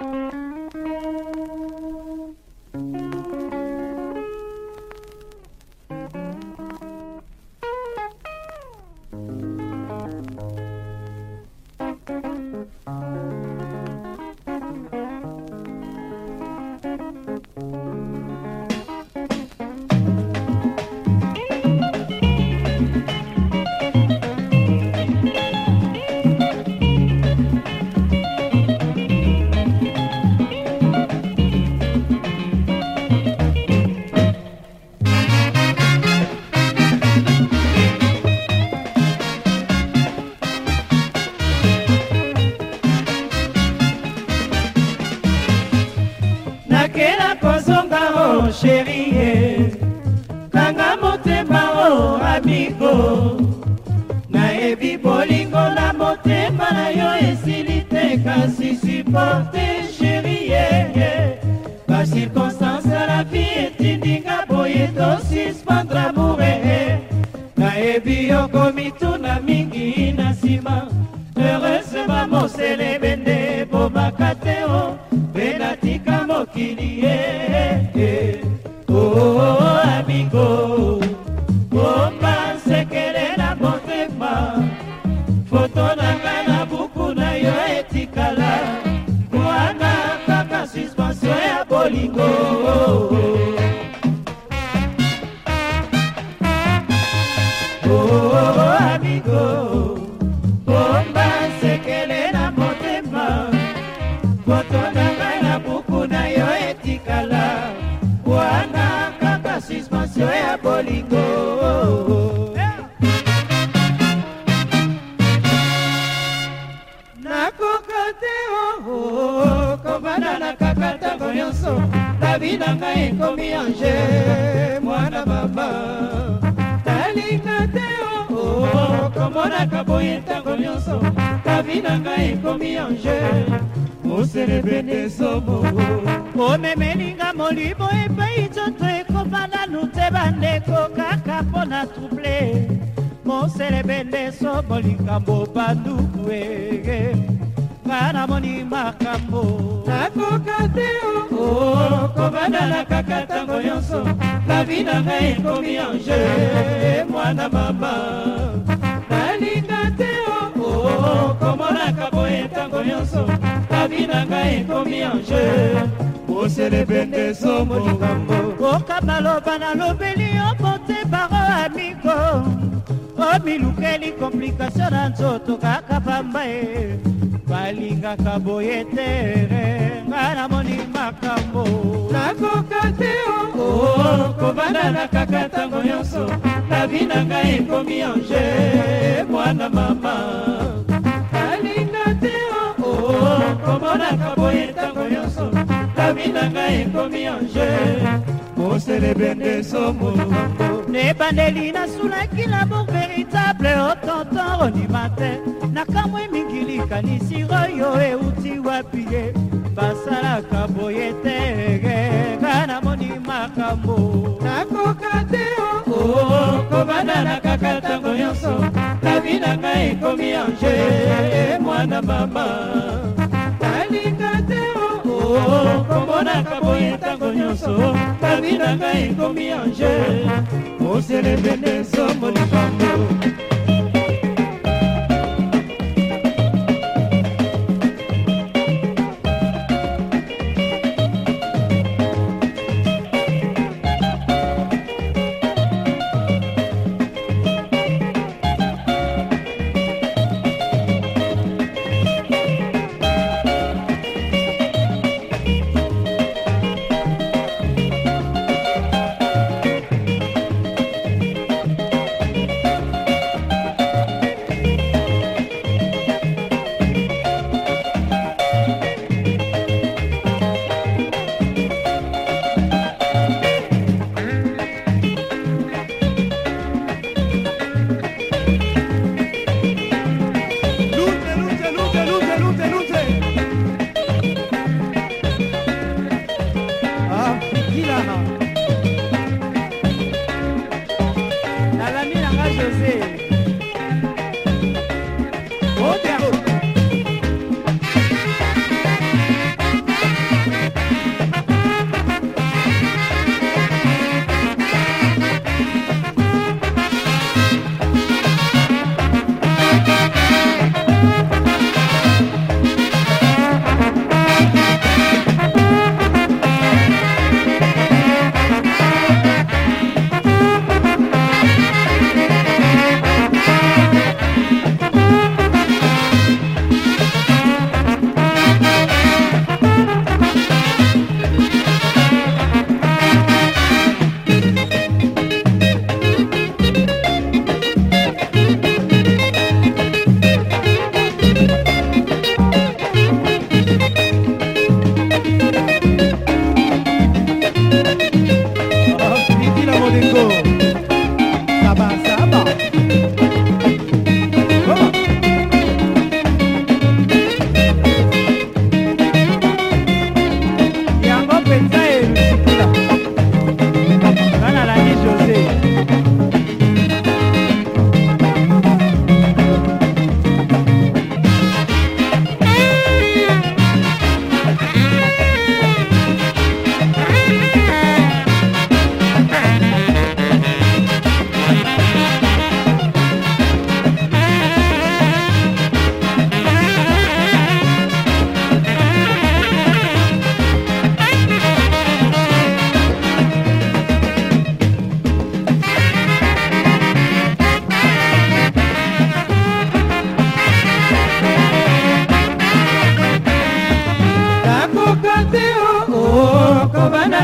Thank you. sherie kanga motema o amigo nayebi bolingo na motema na yo esili te kasi suporte sherie bacirconstance ya la vie etindinga boye tosispendre amour nayebi yokomituna mingi na nsima miko oh, oh, oh, oh amiko bomba sekele na motema kotona ngai na buku na yo etikala wana kaka suspension ya bolingo lobi na ngai ekomi ange mwana baba talinga te oh, oh, okomonaka boye ntango nyonso tavi na ngai ekomi ange moserebenesomo omemelinga molimo epai nzoto ekoma nanu te bandeko kaka mpo na trouble moserebende somo likambo banduku ege nga namoni makambo nakoka te oh, oh, oh, kobandana kaka ntango nyonso lavi na ngai ekomi ange mwana mama nalinga te komonaka boye ntango nyonso lavi na ngai ekomi ange oselebende somokambo koka maloba nalobeli yo motebaro amiko omilukeli komplikatio na nzoto kaka pamba e balingaka boye tere nga namoni makambo nakoka te o oh, oh, kobandana kaka ntango nyonso nabi na ngai ekomi ange mwana mama nalinga te o oh, komonaka boye ntango nyonso nabi na ngai ekomi ange moselebende somo nebandeli nasulaki labour véritable otonton rondimate nakamwi mingi likanisi oyo euti wapi ye basalaka boye te nga namoni makambo nakoka te o oh, kobanda na kaka ntango nyonso lavi na ngai ekomi ange mwana mama nalinga te o oh, naponaka boye ntango nyonso bangi na ngai ekomi ange moselebene somo libambo prazer.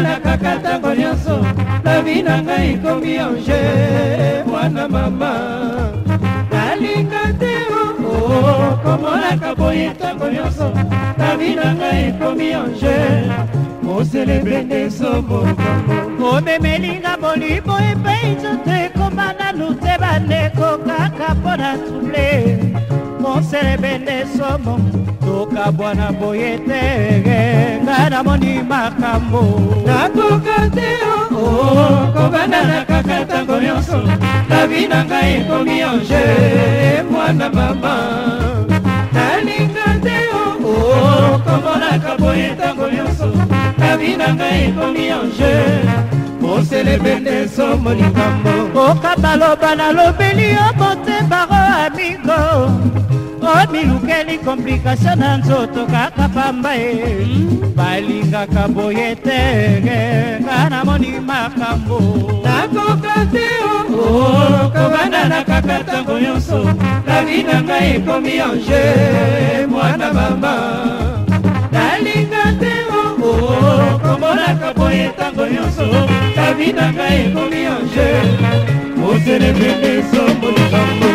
nalanakaka ntango nyonso lobi na ngai ekomi ange mwana mama nalinga te oh, oh, komonaka boye ntango nyonso lobi na ngai ekomi ange moselebende somokombo omemelinga molimo epai nzote pamba nanu te bandeko kaka mpo na tule moselebende somo tokabwana boye te ngai namoni makambo nakoka te oo oh, oh, kobandana kaka ntango nyonso lavi na ngai ekomi ange mwana mama nalinga te oo oh, komonaka boye ntango nyonso lavi na ngai ekomi ange oselebende somo likambo okabaloba nalobeli yo botebaro amigo omilukeli komplikatio na nzoto kaka pamba e balingaka boye te nga namoni makambo nakoka te kobanda na kaka ntango nyonso lavi na ngai ekomi ange mwana mama nalinga te komonaka boye ntango nyonso la vie na ngai ekomi ange moselebele sombo libango